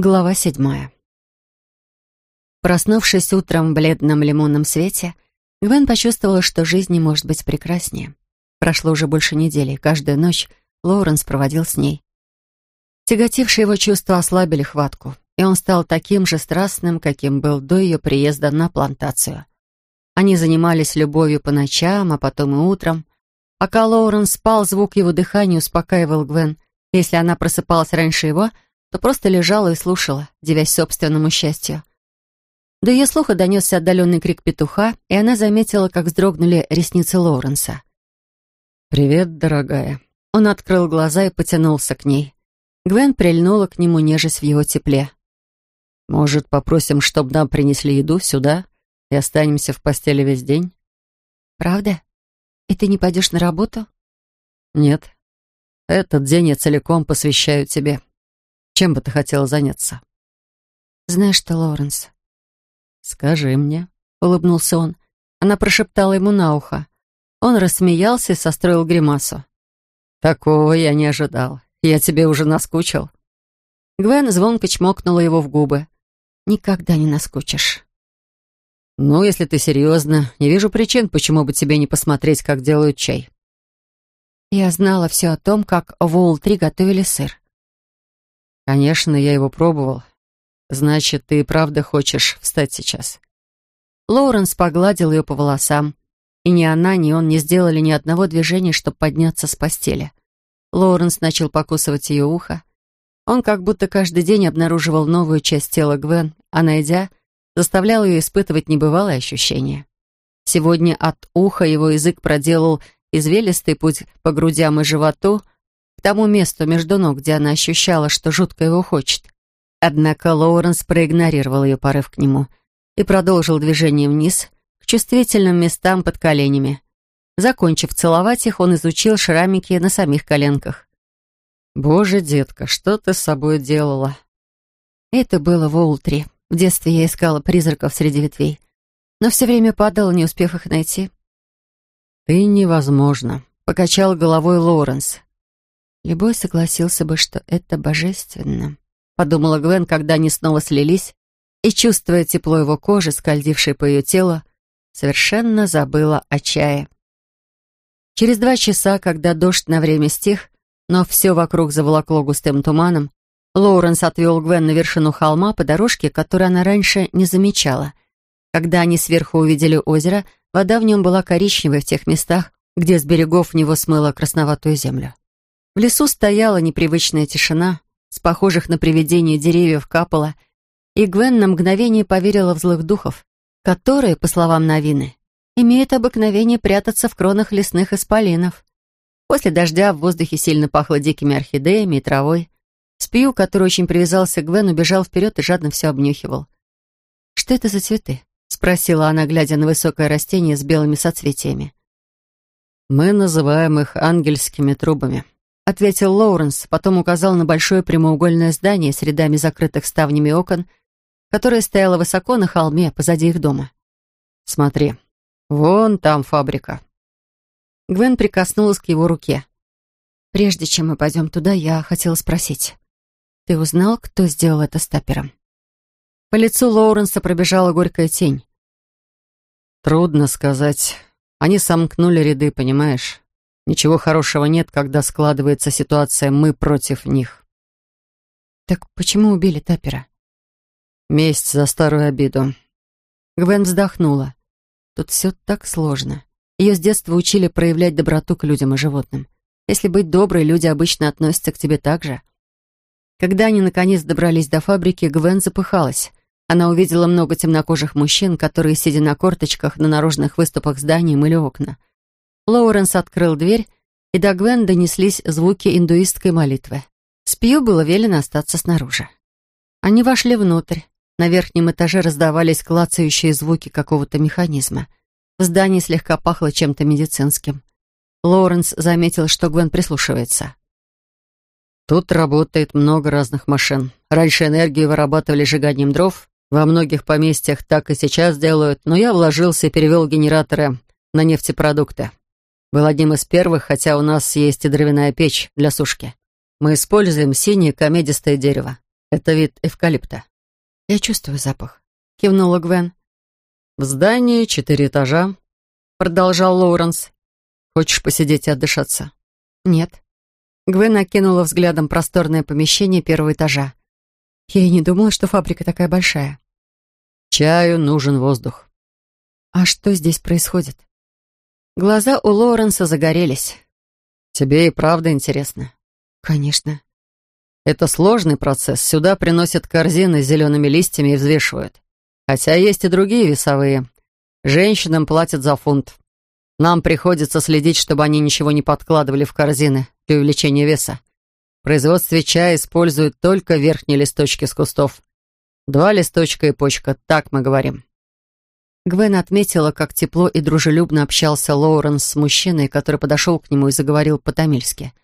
Глава седьмая. Проснувшись утром в бледном лимонном свете, Гвен почувствовала, что жизнь не может быть прекраснее. Прошло уже больше недели, каждую ночь Лоуренс проводил с ней. Тяготившие его чувства ослабили хватку, и он стал таким же страстным, каким был до ее приезда на плантацию. Они занимались любовью по ночам, а потом и утром. Пока Лоуренс спал, звук его дыхания успокаивал Гвен. Если она просыпалась раньше его — то просто лежала и слушала, девясь собственному счастью. До ее слуха донесся отдаленный крик петуха, и она заметила, как вздрогнули ресницы Лоуренса. «Привет, дорогая». Он открыл глаза и потянулся к ней. Гвен прильнула к нему, нежесть в его тепле. «Может, попросим, чтобы нам принесли еду сюда и останемся в постели весь день?» «Правда? И ты не пойдешь на работу?» «Нет. Этот день я целиком посвящаю тебе. Чем бы ты хотела заняться?» «Знаешь что, Лоуренс?» «Скажи мне», — улыбнулся он. Она прошептала ему на ухо. Он рассмеялся и состроил гримасу. «Такого я не ожидал. Я тебе уже наскучил». Гвен звонко чмокнула его в губы. «Никогда не наскучишь». «Ну, если ты серьезно, не вижу причин, почему бы тебе не посмотреть, как делают чай». Я знала все о том, как в Уолл-3 готовили сыр. «Конечно, я его пробовал. Значит, ты и правда хочешь встать сейчас?» Лоуренс погладил ее по волосам, и ни она, ни он не сделали ни одного движения, чтобы подняться с постели. Лоуренс начал покусывать ее ухо. Он как будто каждый день обнаруживал новую часть тела Гвен, а найдя, заставлял ее испытывать небывалые ощущения. Сегодня от уха его язык проделал извилистый путь по грудям и животу — к тому месту между ног, где она ощущала, что жутко его хочет. Однако Лоуренс проигнорировал ее порыв к нему и продолжил движение вниз, к чувствительным местам под коленями. Закончив целовать их, он изучил шрамики на самих коленках. «Боже, детка, что ты с собой делала?» Это было в Олтри. В детстве я искала призраков среди ветвей, но все время падала, не успев их найти. «Ты невозможно», — покачал головой Лоуренс. Любой согласился бы, что это божественно. Подумала Гвен, когда они снова слились, и, чувствуя тепло его кожи, скользившей по ее телу, совершенно забыла о чае. Через два часа, когда дождь на время стих, но все вокруг заволокло густым туманом, Лоуренс отвел Гвен на вершину холма по дорожке, которую она раньше не замечала. Когда они сверху увидели озеро, вода в нем была коричневой в тех местах, где с берегов в него смыло красноватую землю. В лесу стояла непривычная тишина, с похожих на привидение деревьев капала, и Гвен на мгновение поверила в злых духов, которые, по словам Новины, имеют обыкновение прятаться в кронах лесных исполинов. После дождя в воздухе сильно пахло дикими орхидеями и травой. Спью, который очень привязался к Гвен, убежал вперед и жадно все обнюхивал. «Что это за цветы?» — спросила она, глядя на высокое растение с белыми соцветиями. «Мы называем их ангельскими трубами», ответил Лоуренс, потом указал на большое прямоугольное здание с рядами закрытых ставнями окон, которое стояло высоко на холме позади их дома. «Смотри, вон там фабрика». Гвен прикоснулась к его руке. «Прежде чем мы пойдем туда, я хотела спросить. Ты узнал, кто сделал это с Таппером?» По лицу Лоуренса пробежала горькая тень. «Трудно сказать. Они сомкнули ряды, понимаешь? Ничего хорошего нет, когда складывается ситуация «мы против них». «Так почему убили Тапера?» «Месть за старую обиду». Гвен вздохнула. Тут все так сложно. Ее с детства учили проявлять доброту к людям и животным. Если быть доброй, люди обычно относятся к тебе так же. Когда они наконец добрались до фабрики, Гвен запыхалась. Она увидела много темнокожих мужчин, которые, сидя на корточках на наружных выступах зданий, мыли окна. Лоуренс открыл дверь, и до Гвен донеслись звуки индуистской молитвы. Спью было велено остаться снаружи. Они вошли внутрь. На верхнем этаже раздавались клацающие звуки какого-то механизма. В здании слегка пахло чем-то медицинским. Лоуренс заметил, что Гвен прислушивается. «Тут работает много разных машин. Раньше энергию вырабатывали сжиганием дров. Во многих поместьях так и сейчас делают, но я вложился и перевел генераторы на нефтепродукты. Был одним из первых, хотя у нас есть и дровяная печь для сушки. Мы используем синее комедистое дерево. Это вид эвкалипта. Я чувствую запах. Кивнула Гвен. В здании четыре этажа, продолжал Лоуренс. Хочешь посидеть и отдышаться? Нет. Гвен окинула взглядом просторное помещение первого этажа. Я и не думала, что фабрика такая большая. Чаю нужен воздух. А что здесь происходит? Глаза у Лоуренса загорелись. Тебе и правда интересно? Конечно. Это сложный процесс. Сюда приносят корзины с зелеными листьями и взвешивают. Хотя есть и другие весовые. Женщинам платят за фунт. Нам приходится следить, чтобы они ничего не подкладывали в корзины для увеличения веса. В производстве чая используют только верхние листочки с кустов. Два листочка и почка, так мы говорим. Гвен отметила, как тепло и дружелюбно общался Лоуренс с мужчиной, который подошел к нему и заговорил по-тамильски.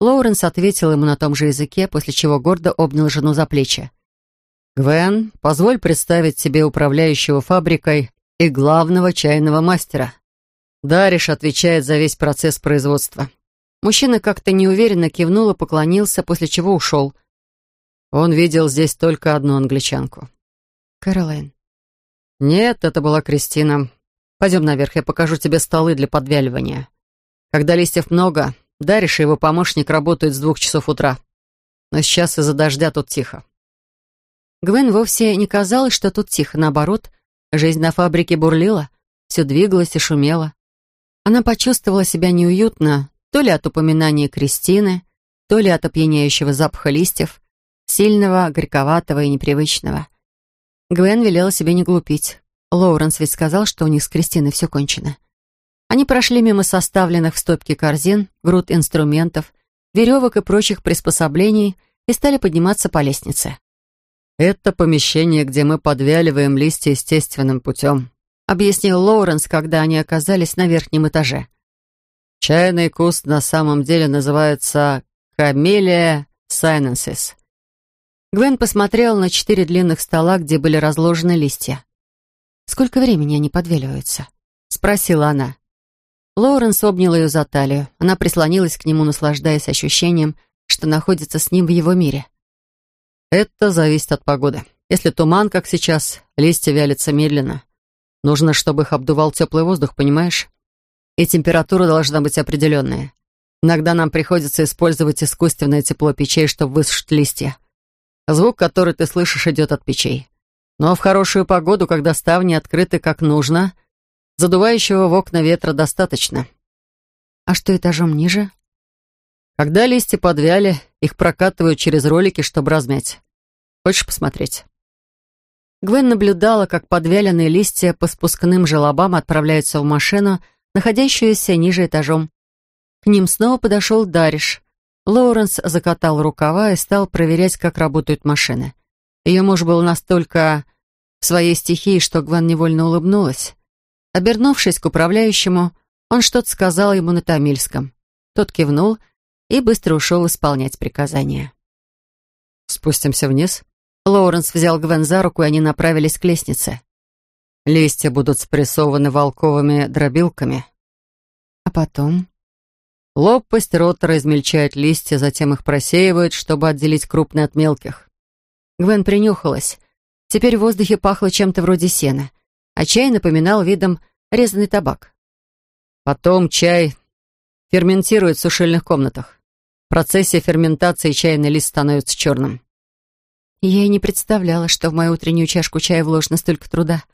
Лоуренс ответил ему на том же языке, после чего гордо обнял жену за плечи. «Гвен, позволь представить тебе управляющего фабрикой и главного чайного мастера. Дариш отвечает за весь процесс производства». Мужчина как-то неуверенно кивнул и поклонился, после чего ушел. Он видел здесь только одну англичанку. «Кэролайн». «Нет, это была Кристина. Пойдем наверх, я покажу тебе столы для подвяливания. Когда листьев много, Дариш и его помощник работают с двух часов утра. Но сейчас из-за дождя тут тихо. Гвен вовсе не казалось, что тут тихо. Наоборот, жизнь на фабрике бурлила, все двигалось и шумело. Она почувствовала себя неуютно, то ли от упоминания Кристины, то ли от опьяняющего запаха листьев, сильного, горьковатого и непривычного. Гвен велела себе не глупить. Лоуренс ведь сказал, что у них с Кристиной все кончено. Они прошли мимо составленных в стопке корзин, груд инструментов, веревок и прочих приспособлений и стали подниматься по лестнице. «Это помещение, где мы подвяливаем листья естественным путем», объяснил Лоуренс, когда они оказались на верхнем этаже. «Чайный куст на самом деле называется камелия сайненсис». Гвен посмотрел на четыре длинных стола, где были разложены листья. «Сколько времени они подвеливаются?» — спросила она. Лоуренс обнял ее за талию. Она прислонилась к нему, наслаждаясь ощущением, что находится с ним в его мире. Это зависит от погоды. Если туман, как сейчас, листья вялятся медленно. Нужно, чтобы их обдувал теплый воздух, понимаешь? И температура должна быть определенная. Иногда нам приходится использовать искусственное тепло печей, чтобы высушить листья. Звук, который ты слышишь, идет от печей. Но в хорошую погоду, когда ставни открыты как нужно, Задувающего в окна ветра достаточно. А что этажом ниже? Когда листья подвяли, их прокатывают через ролики, чтобы размять. Хочешь посмотреть? Гвен наблюдала, как подвяленные листья по спускным желобам отправляются в машину, находящуюся ниже этажом. К ним снова подошел Дариш. Лоуренс закатал рукава и стал проверять, как работают машины. Ее муж был настолько в своей стихии, что Гвен невольно улыбнулась. Обернувшись к управляющему, он что-то сказал ему на тамильском. Тот кивнул и быстро ушел исполнять приказания. «Спустимся вниз?» Лоуренс взял Гвен за руку, и они направились к лестнице. «Листья будут спрессованы волковыми дробилками». «А потом?» Лопасть ротора измельчает листья, затем их просеивают, чтобы отделить крупные от мелких. Гвен принюхалась. Теперь в воздухе пахло чем-то вроде сена — а чай напоминал видом резанный табак. Потом чай ферментирует в сушильных комнатах. В процессе ферментации чайный лист становится черным. Я и не представляла, что в мою утреннюю чашку чая вложено столько труда.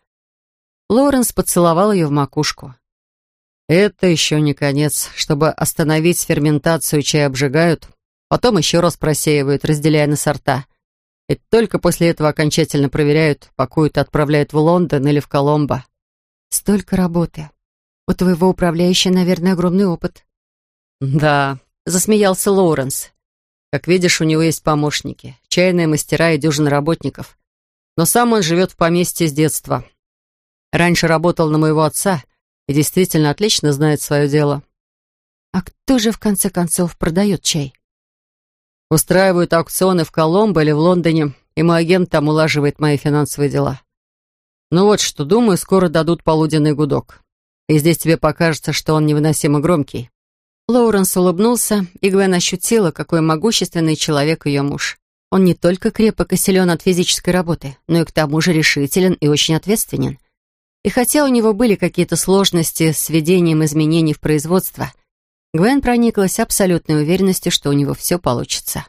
Лоренс поцеловал ее в макушку. Это еще не конец. Чтобы остановить ферментацию, чай обжигают, потом еще раз просеивают, разделяя на сорта — и только после этого окончательно проверяют, пакуют и отправляют в Лондон или в Коломбо. Столько работы. У твоего управляющего, наверное, огромный опыт. Да, засмеялся Лоуренс. Как видишь, у него есть помощники, чайные мастера и дюжина работников. Но сам он живет в поместье с детства. Раньше работал на моего отца и действительно отлично знает свое дело. А кто же, в конце концов, продает чай? Устраивают аукционы в Коломбо или в Лондоне, и мой агент там улаживает мои финансовые дела. Ну вот что, думаю, скоро дадут полуденный гудок. И здесь тебе покажется, что он невыносимо громкий». Лоуренс улыбнулся, и Гвен ощутила, какой могущественный человек ее муж. Он не только крепок и силен от физической работы, но и к тому же решителен и очень ответственен. И хотя у него были какие-то сложности с введением изменений в производство, Гвен прониклась абсолютной уверенностью, что у него все получится.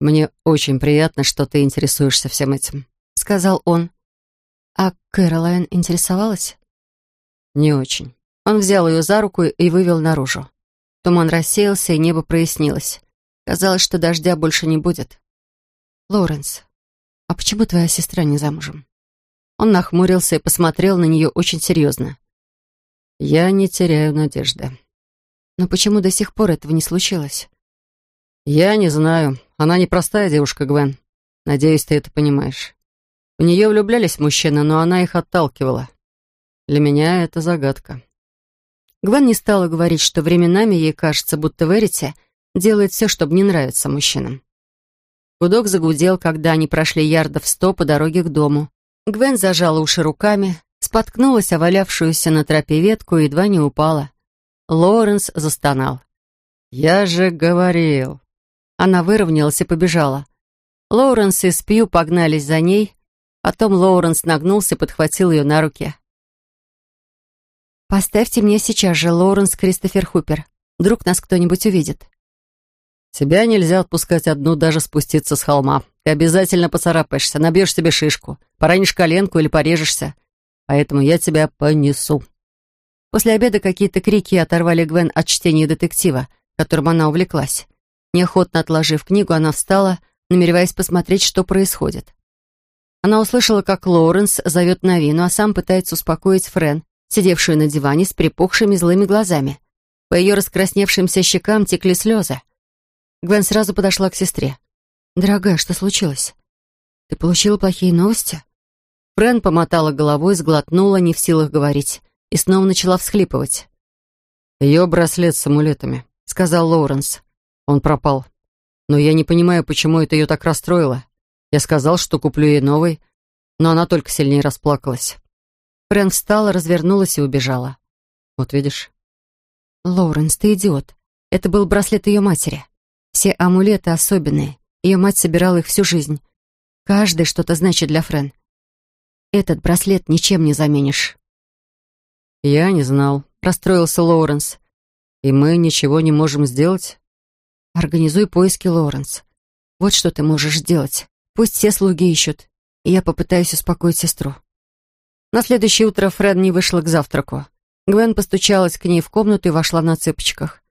«Мне очень приятно, что ты интересуешься всем этим», — сказал он. «А Кэролайн интересовалась?» «Не очень». Он взял ее за руку и вывел наружу. Туман рассеялся, и небо прояснилось. Казалось, что дождя больше не будет. «Лоуренс, а почему твоя сестра не замужем?» Он нахмурился и посмотрел на нее очень серьезно. «Я не теряю надежды». «Но почему до сих пор этого не случилось?» «Я не знаю. Она непростая девушка, Гвен. Надеюсь, ты это понимаешь. В нее влюблялись мужчины, но она их отталкивала. Для меня это загадка». Гвен не стала говорить, что временами ей кажется, будто Верите делает все, чтобы не нравиться мужчинам. Гудок загудел, когда они прошли ярдов сто по дороге к дому. Гвен зажала уши руками, споткнулась о валявшуюся на тропе ветку и едва не упала. Лоуренс застонал. «Я же говорил!» Она выровнялась и побежала. Лоуренс и Спью погнались за ней, потом Лоуренс нагнулся и подхватил ее на руки. «Поставьте мне сейчас же Лоуренс Кристофер Хупер. Вдруг нас кто-нибудь увидит». «Тебя нельзя отпускать одну даже спуститься с холма. Ты обязательно поцарапаешься, набьешь себе шишку, поранишь коленку или порежешься. Поэтому я тебя понесу». После обеда какие-то крики оторвали Гвен от чтения детектива, которым она увлеклась. Неохотно отложив книгу, она встала, намереваясь посмотреть, что происходит. Она услышала, как Лоуренс зовет Навину, а сам пытается успокоить Френ, сидевшую на диване с припухшими злыми глазами. По ее раскрасневшимся щекам текли слезы. Гвен сразу подошла к сестре. «Дорогая, что случилось? Ты получила плохие новости?» Френ помотала головой, сглотнула, не в силах говорить, и снова начала всхлипывать. «Ее браслет с амулетами», — сказал Лоуренс. «Он пропал. Но я не понимаю, почему это ее так расстроило. Я сказал, что куплю ей новый, но она только сильнее расплакалась». Френ встала, развернулась и убежала. «Вот видишь?» «Лоуренс, ты идиот. Это был браслет ее матери. Все амулеты особенные. Ее мать собирала их всю жизнь. Каждый что-то значит для Френ. Этот браслет ничем не заменишь. «Я не знал», — расстроился Лоуренс. «И мы ничего не можем сделать?» «Организуй поиски, Лоуренс. Вот что ты можешь сделать. Пусть все слуги ищут, и я попытаюсь успокоить сестру». На следующее утро Френ не вышла к завтраку. Гвен постучалась к ней в комнату и вошла на цыпочках.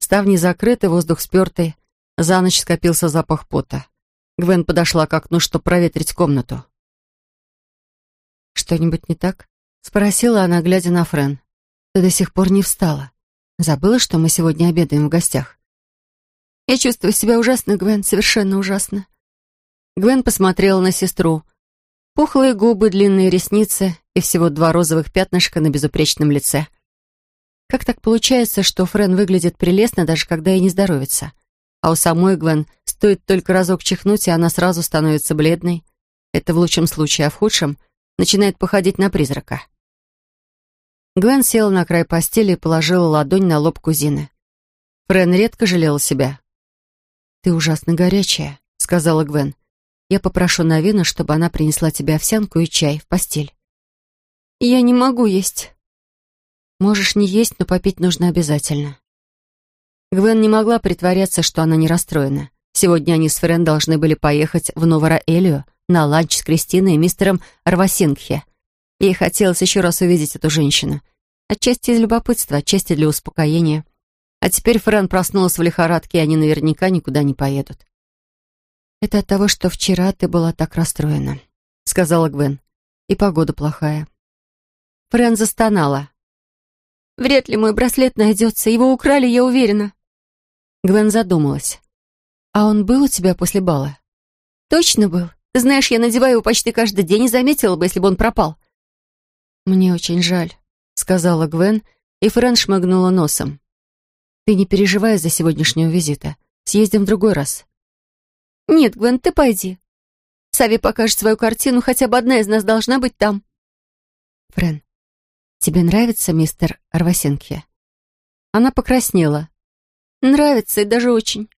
Ставни закрыты, воздух спертый. За ночь скопился запах пота. Гвен подошла к окну, чтобы проветрить комнату. «Что-нибудь не так?» — спросила она, глядя на Френ. «Ты до сих пор не встала. Забыла, что мы сегодня обедаем в гостях?» «Я чувствую себя ужасно, Гвен, совершенно ужасно». Гвен посмотрела на сестру. Пухлые губы, длинные ресницы и всего два розовых пятнышка на безупречном лице. Как так получается, что Френ выглядит прелестно, даже когда ей не здоровится? А у самой Гвен стоит только разок чихнуть, и она сразу становится бледной. Это в лучшем случае, а в худшем начинает походить на призрака. Гвен села на край постели и положила ладонь на лоб кузины. Френ редко жалела себя. «Ты ужасно горячая», — сказала Гвен. «Я попрошу Навину, чтобы она принесла тебе овсянку и чай в постель». «Я не могу есть». «Можешь не есть, но попить нужно обязательно». Гвен не могла притворяться, что она не расстроена. Сегодня они с Френ должны были поехать в Новораэлию на ланч с Кристиной и мистером Арвасингхе. Ей хотелось еще раз увидеть эту женщину. Отчасти из любопытства, отчасти для успокоения. А теперь Френ проснулась в лихорадке, и они наверняка никуда не поедут. «Это от того, что вчера ты была так расстроена», — сказала Гвен. «И погода плохая». Френ застонала. «Вряд ли мой браслет найдется. Его украли, я уверена». Гвен задумалась. «А он был у тебя после бала?» «Точно был. Ты знаешь, я надеваю его почти каждый день и заметила бы, если бы он пропал». «Мне очень жаль», — сказала Гвен, и Френ шмыгнула носом. «Ты не переживай за сегодняшнего визита. Съездим в другой раз». «Нет, Гвен, ты пойди. Сави покажет свою картину, хотя бы одна из нас должна быть там». «Френ, тебе нравится мистер Арвасенке?» Она покраснела. Нравится и даже очень.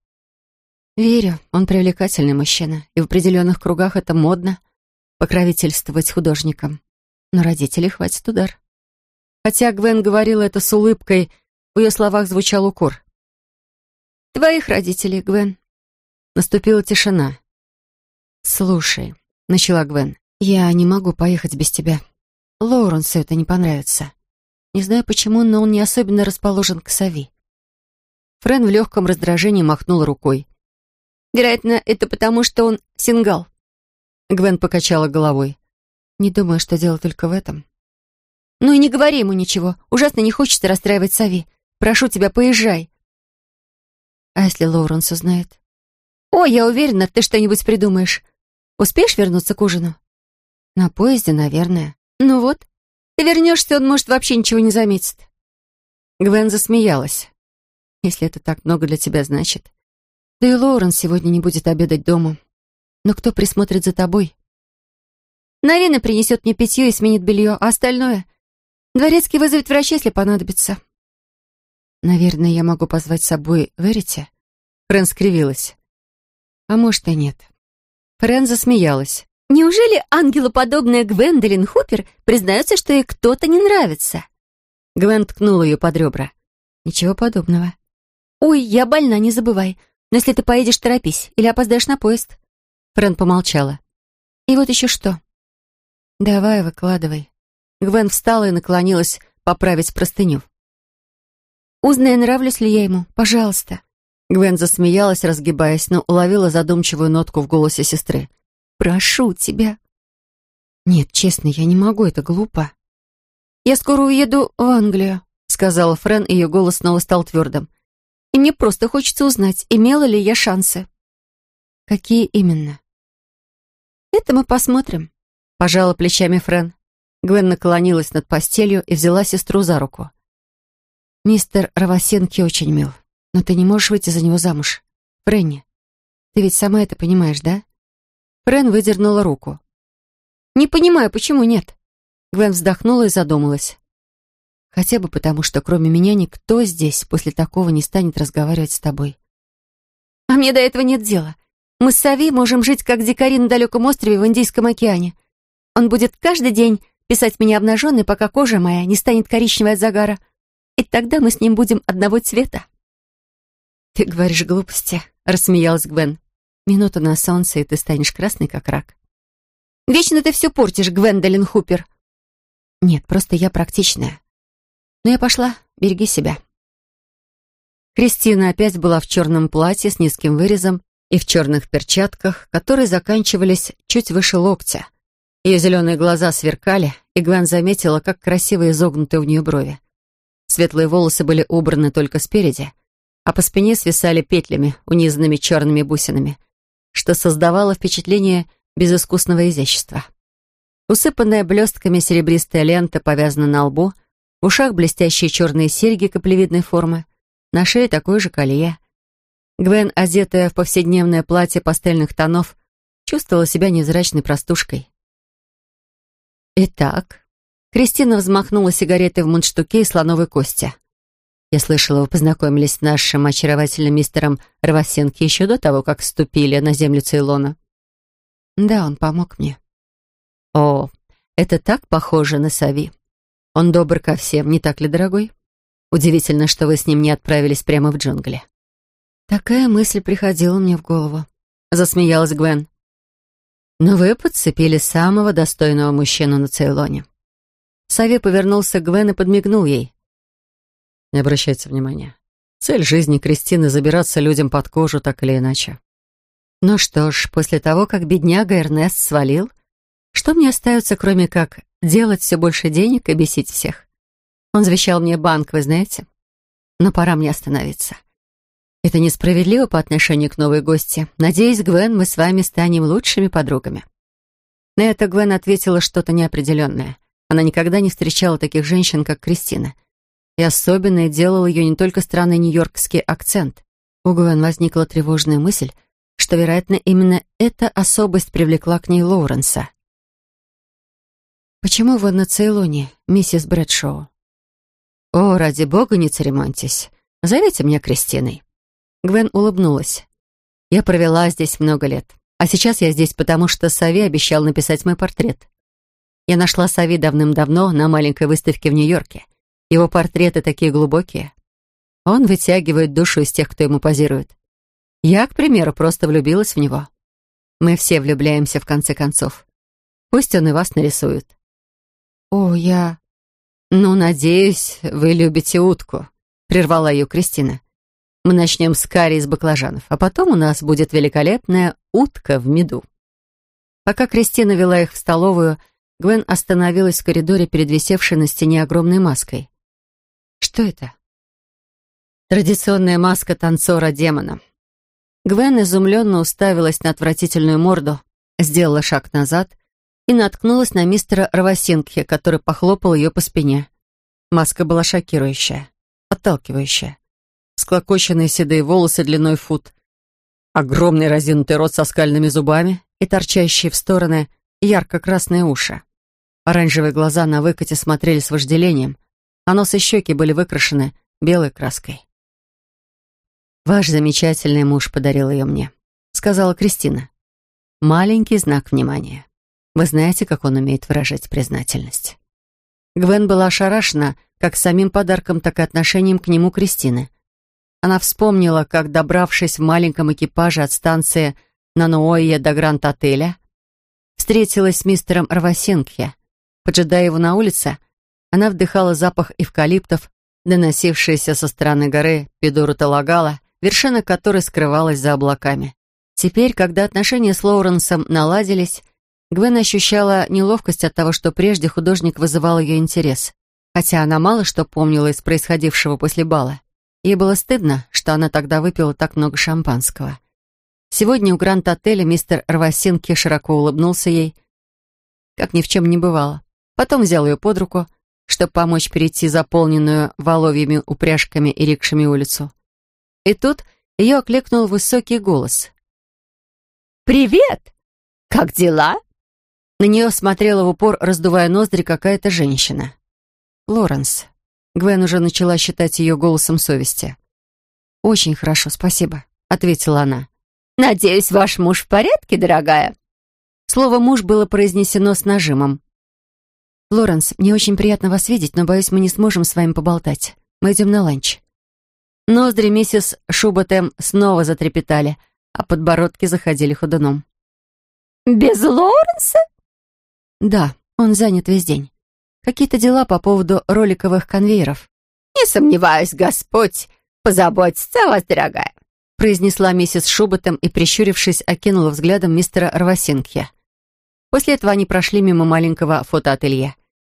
Верю, он привлекательный мужчина, и в определенных кругах это модно — покровительствовать художникам. Но родителей хватит удар. Хотя Гвен говорила это с улыбкой, в ее словах звучал укор. «Твоих родителей, Гвен». Наступила тишина. «Слушай», — начала Гвен, — «я не могу поехать без тебя. Лоуренсу это не понравится. Не знаю почему, но он не особенно расположен к Сави». Френ в легком раздражении махнул рукой. «Вероятно, это потому, что он сингал». Гвен покачала головой. «Не думаю, что дело только в этом». «Ну и не говори ему ничего. Ужасно не хочется расстраивать Сави. Прошу тебя, поезжай». «А если Лоуренс узнает?» «О, я уверена, ты что-нибудь придумаешь. Успеешь вернуться к ужину?» «На поезде, наверное». «Ну вот. Ты вернешься, он, может, вообще ничего не заметит». Гвен засмеялась. «Если это так много для тебя значит. Да и Лоуренс сегодня не будет обедать дома. Но кто присмотрит за тобой?» «Нарина принесет мне питье и сменит белье, а остальное...» «Дворецкий вызовет врача, если понадобится». «Наверное, я могу позвать с собой Верите?» Фрэн скривилась. «А может и нет». Фрэн засмеялась. «Неужели ангелоподобная Гвендолин Хупер признается, что ей кто-то не нравится?» Гвен ткнула ее под ребра. «Ничего подобного». «Ой, я больна, не забывай. Но если ты поедешь, торопись, или опоздаешь на поезд». Фрэн помолчала. «И вот еще что». «Давай, выкладывай». Гвен встала и наклонилась поправить простыню. Узнай, нравлюсь ли я ему, пожалуйста». Гвен засмеялась, разгибаясь, но уловила задумчивую нотку в голосе сестры. «Прошу тебя». «Нет, честно, я не могу, это глупо». «Я скоро уеду в Англию», — сказала Френ, и ее голос снова стал твердым. «И мне просто хочется узнать, имела ли я шансы». «Какие именно?» «Это мы посмотрим», — пожала плечами Френ. Гвен наклонилась над постелью и взяла сестру за руку. Мистер Равасенки очень мил, но ты не можешь выйти за него замуж. Фрэнни, ты ведь сама это понимаешь, да? Фрэн выдернула руку. Не понимаю, почему нет? Гвен вздохнула и задумалась. Хотя бы потому, что кроме меня никто здесь после такого не станет разговаривать с тобой. А мне до этого нет дела. Мы с Сави можем жить как дикари на далеком острове в Индийском океане. Он будет каждый день писать меня обнаженной, пока кожа моя не станет коричневой от загара. И тогда мы с ним будем одного цвета». «Ты говоришь глупости», — рассмеялась Гвен. «Минута на солнце, и ты станешь красной, как рак». «Вечно ты все портишь, Гвендолин Хупер». «Нет, просто я практичная. Но я пошла, береги себя». Кристина опять была в черном платье с низким вырезом и в черных перчатках, которые заканчивались чуть выше локтя. Ее зеленые глаза сверкали, и Гвен заметила, как красиво изогнуты у нее брови. Светлые волосы были убраны только спереди, а по спине свисали петлями, унизанными черными бусинами, что создавало впечатление безыскусного изящества. Усыпанная блестками серебристая лента повязана на лбу, в ушах блестящие черные серьги каплевидной формы, на шее такое же колье. Гвен, одетая в повседневное платье пастельных тонов, чувствовала себя невзрачной простушкой. «Итак», Кристина взмахнула сигаретой в мундштуке и слоновой кости. «Я слышала, вы познакомились с нашим очаровательным мистером Равасенки еще до того, как вступили на землю Цейлона». «Да, он помог мне». «О, это так похоже на Сави. Он добр ко всем, не так ли, дорогой? Удивительно, что вы с ним не отправились прямо в джунгли». «Такая мысль приходила мне в голову», — засмеялась Гвен. «Но вы подцепили самого достойного мужчину на Цейлоне. Саве повернулся к Гвен и подмигнул ей. «Не обращайте внимания. Цель жизни Кристины — забираться людям под кожу так или иначе». «Ну что ж, после того, как бедняга Эрнест свалил, что мне остается, кроме как делать все больше денег и бесить всех? Он завещал мне банк, вы знаете? Но пора мне остановиться. Это несправедливо по отношению к новой гости. Надеюсь, Гвен, мы с вами станем лучшими подругами». На это Гвен ответила что-то неопределенное. Она никогда не встречала таких женщин, как Кристина. И особенно делал ее не только странный нью-йоркский акцент. У Гвен возникла тревожная мысль, что, вероятно, именно эта особость привлекла к ней Лоуренса. «Почему вы на Цейлоне, миссис Брэдшоу?» «О, ради бога, не церемоньтесь. Зовите меня Кристиной». Гвен улыбнулась. Я провела здесь много лет. А сейчас я здесь, потому что Сави обещал написать мой портрет. Я нашла Сави давным-давно на маленькой выставке в Нью-Йорке. Его портреты такие глубокие. Он вытягивает душу из тех, кто ему позирует. Я, к примеру, просто влюбилась в него. Мы все влюбляемся в конце концов. Пусть он и вас нарисует. О, я... Ну, надеюсь, вы любите утку, прервала ее Кристина. Мы начнем с карри из баклажанов, а потом у нас будет великолепная утка в меду. Пока Кристина вела их в столовую, Гвен остановилась в коридоре перед висевшей на стене огромной маской. Что это? Традиционная маска танцора-демона. Гвен изумленно уставилась на отвратительную морду, сделала шаг назад и наткнулась на мистера Равасинкхе, который похлопал ее по спине. Маска была шокирующая, отталкивающая. Склокоченные седые волосы длиной фут, огромный разинутый рот со скальными зубами и торчащие в стороны ярко-красные уши. Оранжевые глаза на выкате смотрели с вожделением, а нос и щеки были выкрашены белой краской. «Ваш замечательный муж подарил ее мне», — сказала Кристина. «Маленький знак внимания. Вы знаете, как он умеет выражать признательность». Гвен была ошарашена как самим подарком, так и отношением к нему Кристины. Она вспомнила, как, добравшись в маленьком экипаже от станции Нануоя до Гранд-отеля, встретилась с мистером Равасенкхе. Поджидая его на улице, она вдыхала запах эвкалиптов, доносившийся со стороны горы Пидуру-Талагала, вершина которой скрывалась за облаками. Теперь, когда отношения с Лоуренсом наладились, Гвен ощущала неловкость от того, что прежде художник вызывал ее интерес, хотя она мало что помнила из происходившего после бала. Ей было стыдно, что она тогда выпила так много шампанского. Сегодня у Гранд-отеля мистер Рвасинки широко улыбнулся ей, как ни в чем не бывало. Потом взял ее под руку, чтобы помочь перейти заполненную воловьими упряжками и рикшами улицу. И тут ее окликнул высокий голос. «Привет! Как дела?» На нее смотрела в упор, раздувая ноздри, какая-то женщина. Лоренс. Гвен уже начала считать ее голосом совести. «Очень хорошо, спасибо», — ответила она. «Надеюсь, ваш муж в порядке, дорогая?» Слово «муж» было произнесено с нажимом. «Лоренс, мне очень приятно вас видеть, но, боюсь, мы не сможем с вами поболтать. Мы идем на ланч». Ноздри миссис Шуботем снова затрепетали, а подбородки заходили ходуном. «Без Лоренса?» «Да, он занят весь день. Какие-то дела по поводу роликовых конвейеров». «Не сомневаюсь, Господь позаботится о вас, дорогая», произнесла миссис Шуботом и, прищурившись, окинула взглядом мистера Рвасинкья. После этого они прошли мимо маленького фотоателье.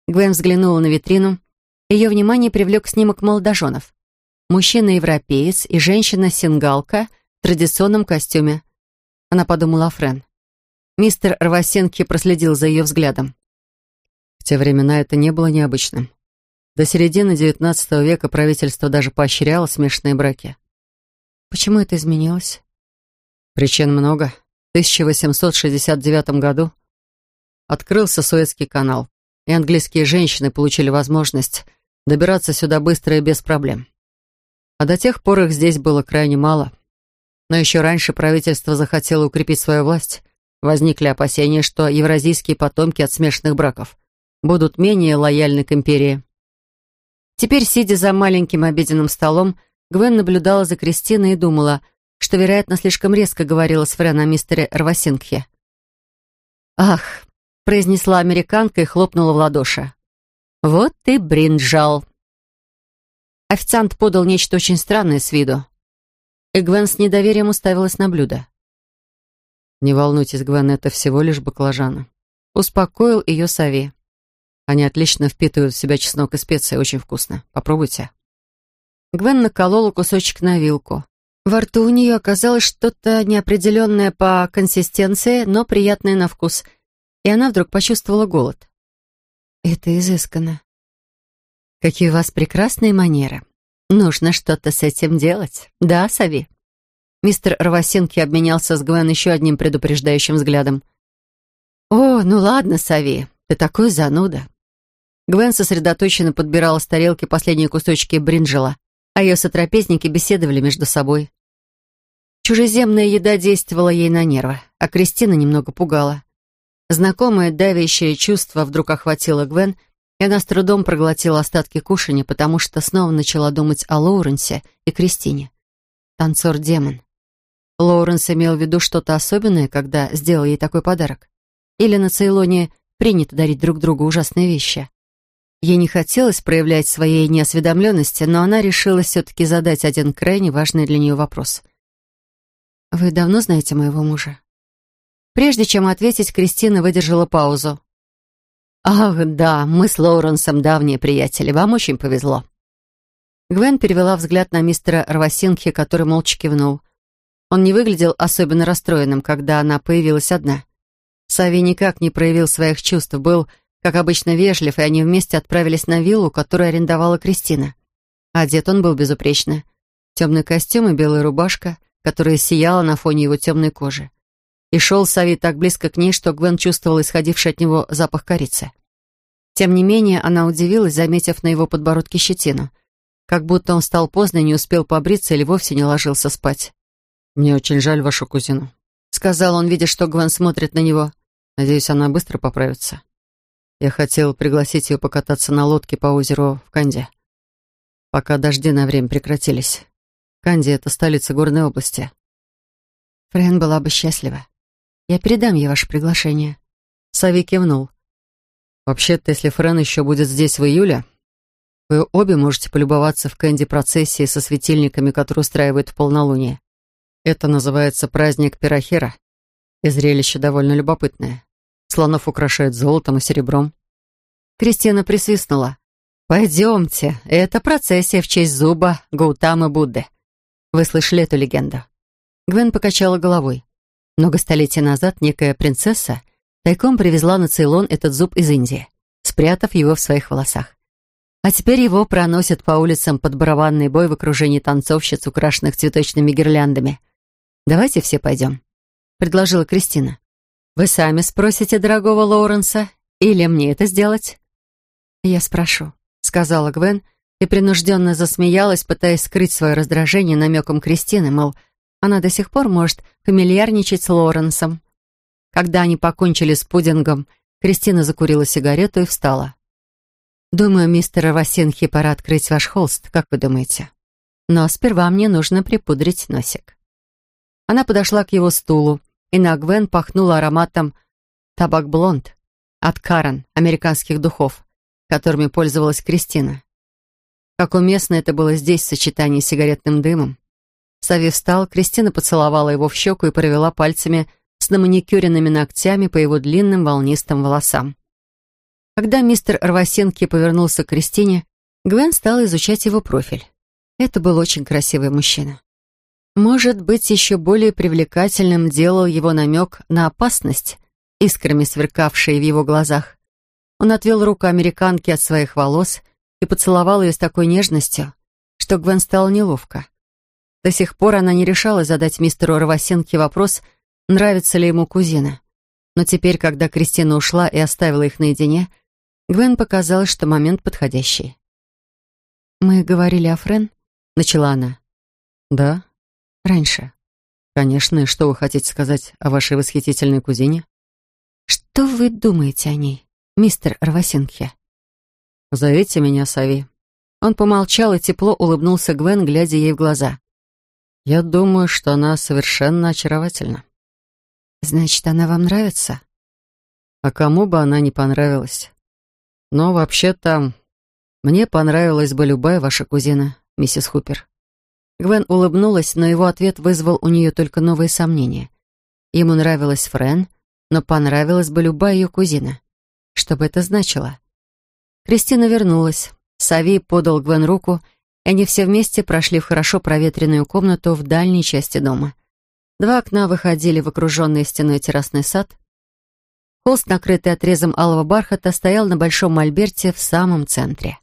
Гвен взглянула на витрину. Ее внимание привлек снимок молодоженов мужчина-европеец и женщина-сингалка в традиционном костюме. Она подумала о Френ. Мистер Рвасенки проследил за ее взглядом. В те времена это не было необычным. До середины XIX века правительство даже поощряло смешанные браки. Почему это изменилось? Причин много. В 1869 году открылся Суэцкий канал, и английские женщины получили возможность добираться сюда быстро и без проблем. А до тех пор их здесь было крайне мало. Но еще раньше правительство захотело укрепить свою власть. Возникли опасения, что евразийские потомки от смешанных браков будут менее лояльны к империи. Теперь, сидя за маленьким обеденным столом, Гвен наблюдала за Кристиной и думала, что, вероятно, слишком резко говорила с Френ о мистере Рвасингхе. «Ах!» — произнесла американка и хлопнула в ладоши. «Вот ты бринджал!» Официант подал нечто очень странное с виду. И Гвен с недоверием уставилась на блюдо. «Не волнуйтесь, Гвен, это всего лишь баклажаны». Успокоил ее Сави. Они отлично впитывают в себя чеснок и специи, очень вкусно. Попробуйте. Гвен наколола кусочек на вилку. Во рту у нее оказалось что-то неопределенное по консистенции, но приятное на вкус, и она вдруг почувствовала голод. «Это изысканно», Какие у вас прекрасные манеры. Нужно что-то с этим делать. Да, Сави?» Мистер Рвасинки обменялся с Гвен еще одним предупреждающим взглядом. «О, ну ладно, Сави, ты такой зануда». Гвен сосредоточенно подбирала с тарелки последние кусочки бринжела, а ее сотрапезники беседовали между собой. Чужеземная еда действовала ей на нервы, а Кристина немного пугала. Знакомое давящее чувство вдруг охватило Гвен, и она с трудом проглотила остатки кушания, потому что снова начала думать о Лоуренсе и Кристине. Танцор-демон. Лоуренс имел в виду что-то особенное, когда сделал ей такой подарок. Или на Цейлоне принято дарить друг другу ужасные вещи. Ей не хотелось проявлять своей неосведомленности, но она решила все-таки задать один крайне важный для нее вопрос. «Вы давно знаете моего мужа?» Прежде чем ответить, Кристина выдержала паузу. «Ах, да, мы с Лоуренсом давние приятели. Вам очень повезло». Гвен перевела взгляд на мистера Рвасинхи, который молча кивнул. Он не выглядел особенно расстроенным, когда она появилась одна. Сави никак не проявил своих чувств, был, как обычно, вежлив, и они вместе отправились на виллу, которую арендовала Кристина. Одет он был безупречно. Темный костюм и белая рубашка, которая сияла на фоне его темной кожи. И шел Сави так близко к ней, что Гвен чувствовал исходивший от него запах корицы. Тем не менее, она удивилась, заметив на его подбородке щетину. Как будто он встал поздно и не успел побриться или вовсе не ложился спать. «Мне очень жаль вашу кузину», — сказал он, видя, что Гвен смотрит на него. «Надеюсь, она быстро поправится. Я хотел пригласить ее покататься на лодке по озеру в Канде, пока дожди на время прекратились. Канди — это столица горной области». Френ была бы счастлива. Я передам ей ваше приглашение». Сави кивнул. «Вообще-то, если Френ еще будет здесь в июле, вы обе можете полюбоваться в Кэнди процессии со светильниками, которые устраивают в полнолуние. Это называется праздник Пирахира, и зрелище довольно любопытное. Слонов украшают золотом и серебром». Кристина присвистнула. «Пойдемте, это процессия в честь зуба Гаутамы Будды. Вы слышали эту легенду?» Гвен покачала головой. Много столетий назад некая принцесса тайком привезла на Цейлон этот зуб из Индии, спрятав его в своих волосах. А теперь его проносят по улицам под барабанный бой в окружении танцовщиц, украшенных цветочными гирляндами. «Давайте все пойдем», — предложила Кристина. «Вы сами спросите дорогого Лоуренса, или мне это сделать?» «Я спрошу», — сказала Гвен, и принужденно засмеялась, пытаясь скрыть свое раздражение намеком Кристины, мол, она до сих пор может фамильярничать с Лоренсом. Когда они покончили с пудингом, Кристина закурила сигарету и встала. «Думаю, мистер Васенхи, пора открыть ваш холст, как вы думаете? Но сперва мне нужно припудрить носик». Она подошла к его стулу, и на Гвен пахнула ароматом табак-блонд от Карен, американских духов, которыми пользовалась Кристина. Как уместно это было здесь в сочетании с сигаретным дымом. Сави встал, Кристина поцеловала его в щеку и провела пальцами с наманикюренными ногтями по его длинным волнистым волосам. Когда мистер Рвасенки повернулся к Кристине, Гвен стала изучать его профиль. Это был очень красивый мужчина. Может быть, еще более привлекательным делал его намек на опасность, искрами сверкавшие в его глазах. Он отвел руку американки от своих волос и поцеловал ее с такой нежностью, что Гвен стало неловко. До сих пор она не решалась задать мистеру Равасенке вопрос, нравится ли ему кузина. Но теперь, когда Кристина ушла и оставила их наедине, Гвен показалось, что момент подходящий. «Мы говорили о Френ?» — начала она. «Да». «Раньше». «Конечно, и что вы хотите сказать о вашей восхитительной кузине?» «Что вы думаете о ней, мистер Равасенке?» «Зовите меня Сави». Он помолчал и тепло улыбнулся Гвен, глядя ей в глаза. Я думаю, что она совершенно очаровательна. Значит, она вам нравится? А кому бы она не понравилась. Но вообще-то мне понравилась бы любая ваша кузина, миссис Хупер. Гвен улыбнулась, но его ответ вызвал у нее только новые сомнения. Ему нравилась Френ, но понравилась бы любая ее кузина. Что бы это значило? Кристина вернулась. Сави подал Гвен руку, и они все вместе прошли в хорошо проветренную комнату в дальней части дома. Два окна выходили в окруженный стеной террасный сад. Холст, накрытый отрезом алого бархата, стоял на большом мольберте в самом центре.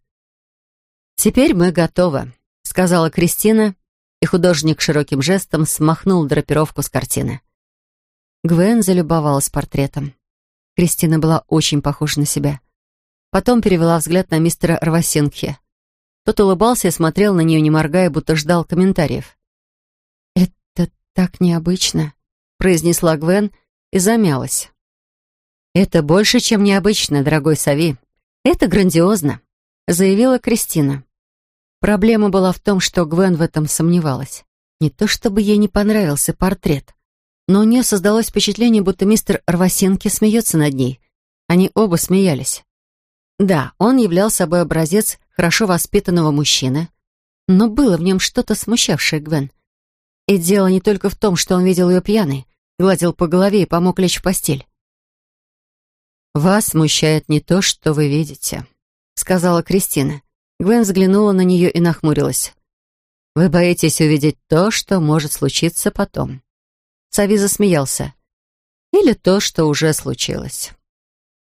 «Теперь мы готовы», — сказала Кристина, и художник широким жестом смахнул драпировку с картины. Гвен залюбовалась портретом. Кристина была очень похожа на себя. Потом перевела взгляд на мистера Рвасенхе. Тот улыбался и смотрел на нее, не моргая, будто ждал комментариев. «Это так необычно», — произнесла Гвен и замялась. «Это больше, чем необычно, дорогой Сави. Это грандиозно», — заявила Кристина. Проблема была в том, что Гвен в этом сомневалась. Не то чтобы ей не понравился портрет, но у нее создалось впечатление, будто мистер Рвасенки смеется над ней. Они оба смеялись. Да, он являл собой образец хорошо воспитанного мужчины, но было в нем что-то смущавшее Гвен. И дело не только в том, что он видел ее пьяной, гладил по голове и помог лечь в постель. «Вас смущает не то, что вы видите», — сказала Кристина. Гвен взглянула на нее и нахмурилась. «Вы боитесь увидеть то, что может случиться потом». Сави засмеялся. «Или то, что уже случилось».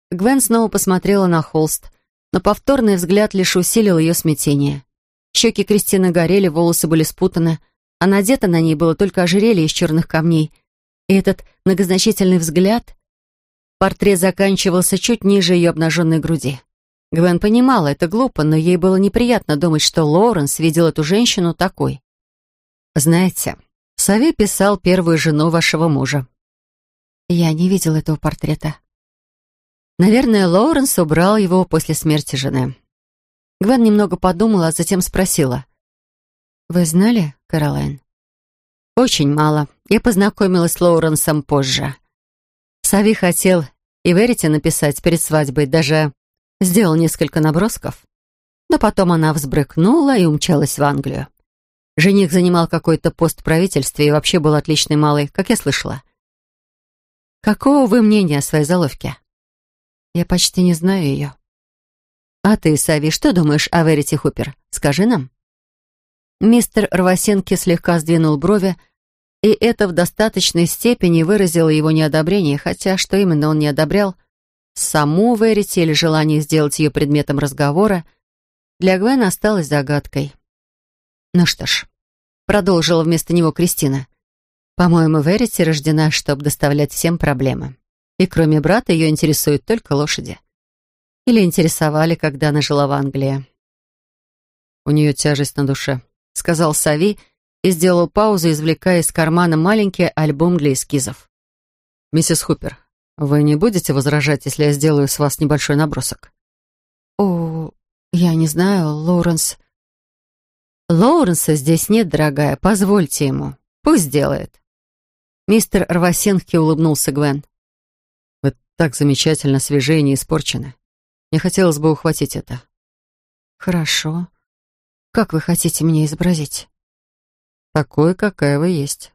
Гвен снова посмотрела на холст, но повторный взгляд лишь усилил ее смятение. Щеки Кристины горели, волосы были спутаны, а надето на ней было только ожерелье из черных камней. И этот многозначительный взгляд... Портрет заканчивался чуть ниже ее обнаженной груди. Гвен понимала, это глупо, но ей было неприятно думать, что Лоуренс видел эту женщину такой. «Знаете, Сави писал первую жену вашего мужа». «Я не видел этого портрета». Наверное, Лоуренс убрал его после смерти жены. Гвен немного подумала, а затем спросила. «Вы знали, Каролайн?» «Очень мало. Я познакомилась с Лоуренсом позже. Сави хотел и Верите написать перед свадьбой, даже сделал несколько набросков. Но потом она взбрыкнула и умчалась в Англию. Жених занимал какой-то пост в правительстве и вообще был отличный малый, как я слышала. Какого вы мнения о своей заловке? Я почти не знаю ее. А ты, Сави, что думаешь о Верите Хупер? Скажи нам. Мистер Рвасенки слегка сдвинул брови, и это в достаточной степени выразило его неодобрение, хотя что именно он не одобрял, саму Верити или желание сделать ее предметом разговора, для Гвена осталось загадкой. «Ну что ж», — продолжила вместо него Кристина, «по-моему, Верити рождена, чтобы доставлять всем проблемы. И кроме брата ее интересуют только лошади. Или интересовали, когда она жила в Англии». «У нее тяжесть на душе», — сказал Сави и сделал паузу, извлекая из кармана маленький альбом для эскизов. «Миссис Хупер, вы не будете возражать, если я сделаю с вас небольшой набросок?» «О, я не знаю, Лоуренс...» «Лоуренса здесь нет, дорогая, позвольте ему. Пусть делает». Мистер Рвасенки улыбнулся Гвен. «Вы так замечательно свежие и не испорчены. Мне хотелось бы ухватить это». «Хорошо. Как вы хотите меня изобразить?» «Такой, какая вы есть».